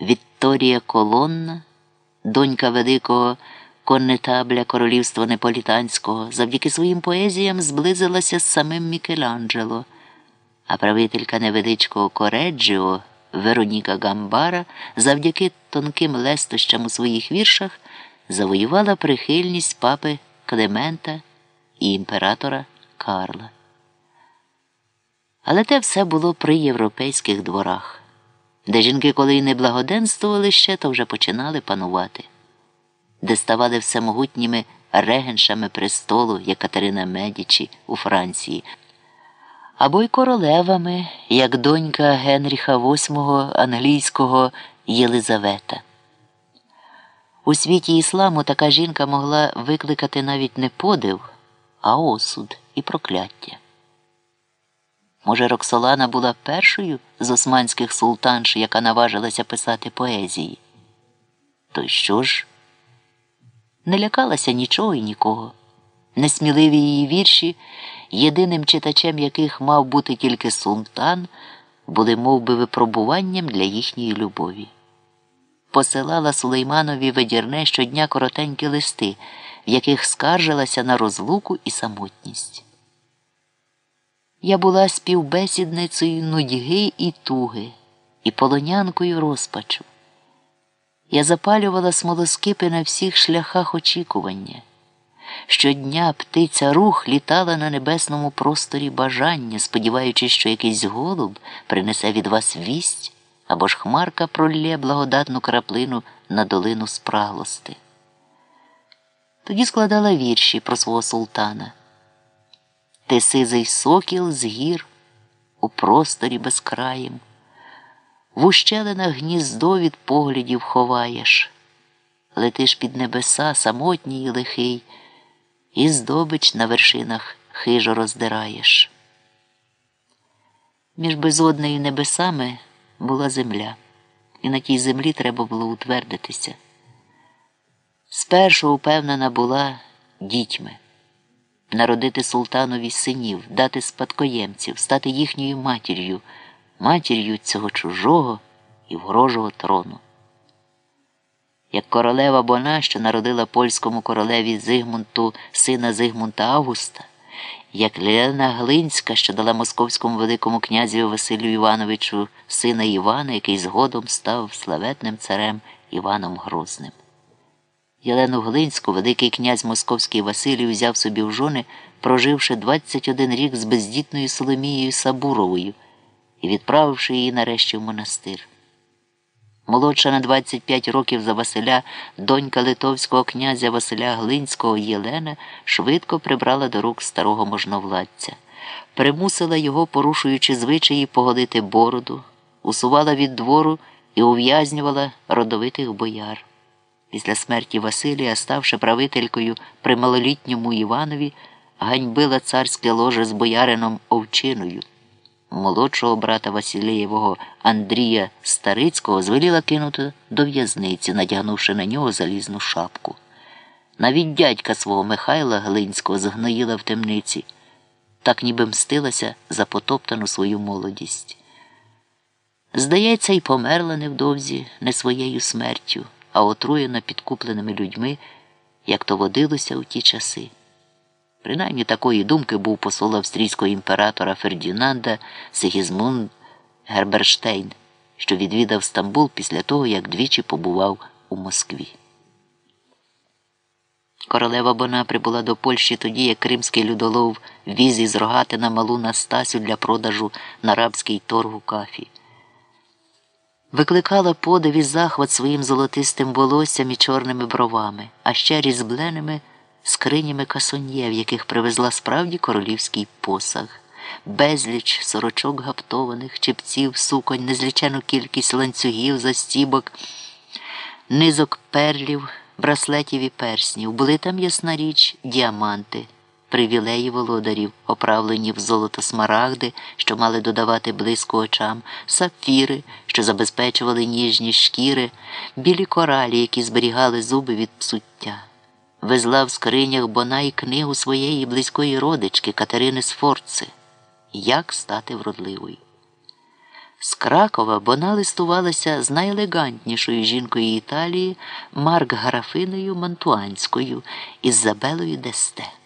Вікторія Колонна, донька великого коннетабля королівства Неполітанського, завдяки своїм поезіям зблизилася з самим Мікеланджело, а правителька невеличкого Кореджіо Вероніка Гамбара завдяки тонким лестощам у своїх віршах завоювала прихильність папи Клемента і імператора Карла. Але те все було при європейських дворах, де жінки, коли й не благоденствували ще, то вже починали панувати, де ставали всемогутніми регеншами престолу, як Катерина Медічі у Франції, або й королевами, як донька Генріха VIII англійського Єлизавета. У світі ісламу така жінка могла викликати навіть не подив, а осуд і прокляття. Може, Роксолана була першою з османських султанш, яка наважилася писати поезії. То що ж? Не лякалася нічого і нікого. Несміливі її вірші, єдиним читачем яких мав бути тільки султан, були мов би, випробуванням для їхньої любові. Посилала Сулейманові ведірне щодня коротенькі листи, в яких скаржилася на розлуку і самотність. Я була співбесідницею нудьги і туги, і полонянкою розпачу. Я запалювала смолоскипи на всіх шляхах очікування. Щодня птиця рух літала на небесному просторі бажання, сподіваючись, що якийсь голуб принесе від вас вість або ж хмарка пролє благодатну краплину на долину спраглости. Тоді складала вірші про свого султана. Ти сизий сокіл з гір у просторі безкраєм, в ущелинах гніздо від поглядів ховаєш, летиш під небеса самотній і лихий, і здобич на вершинах хижо роздираєш. Між безоднею небесами була земля, і на тій землі треба було утвердитися. Спершу упевнена була дітьми народити султанові синів, дати спадкоємців, стати їхньою матір'ю, матір'ю цього чужого і ворожого трону. Як королева Бона, що народила польському королеві Зигмунту сина Зигмунта Августа, як Лілена Глинська, що дала московському великому князю Василю Івановичу сина Івана, який згодом став славетним царем Іваном Грозним. Єлену Глинську великий князь Московський Василій взяв собі в жони, проживши 21 рік з бездітною Соломією Сабуровою і відправивши її нарешті в монастир. Молодша на 25 років за Василя, донька литовського князя Василя Глинського Єлена швидко прибрала до рук старого можновладця, примусила його, порушуючи звичаї, погодити бороду, усувала від двору і ув'язнювала родовитих бояр. Після смерті Василія, ставши правителькою при малолітньому Іванові, ганьбила царське ложе з боярином Овчиною. Молодшого брата Василієвого Андрія Старицького звеліла кинути до в'язниці, надягнувши на нього залізну шапку. Навіть дядька свого Михайла Глинського згноїла в темниці, так ніби мстилася за потоптану свою молодість. Здається, й померла невдовзі не своєю смертю а отруєна підкупленими людьми, як то водилося у ті часи. Принаймні такої думки був посол австрійського імператора Фердінанда Сигізмунд Герберштейн, що відвідав Стамбул після того, як двічі побував у Москві. Королева Бона прибула до Польщі тоді, як кримський людолов віз із рогатина малу Настасю для продажу на рабський торг у кафі викликала подив і захват своїм золотистим волоссям і чорними бровами, а ще різбленими скринями касоньє, в яких привезла справді королівський посаг, безліч сорочок гаптованих, чепців, суконь, незлічену кількість ланцюгів, застібок, низок перлів, браслетів і перснів. Були там, ясна річ, діаманти привілеї володарів, оправлені в золото смарагди, що мали додавати блиску очам, сапфіри, що забезпечували ніжні шкіри, білі коралі, які зберігали зуби від псуття. Везла в скринях Бона й книгу своєї близької родички Катерини Сфорци Як стати вродливою. З Кракова вона листувалася з найелегантнішою жінкою Італії Марк Графиною Мантуанською Ізабелою Десте.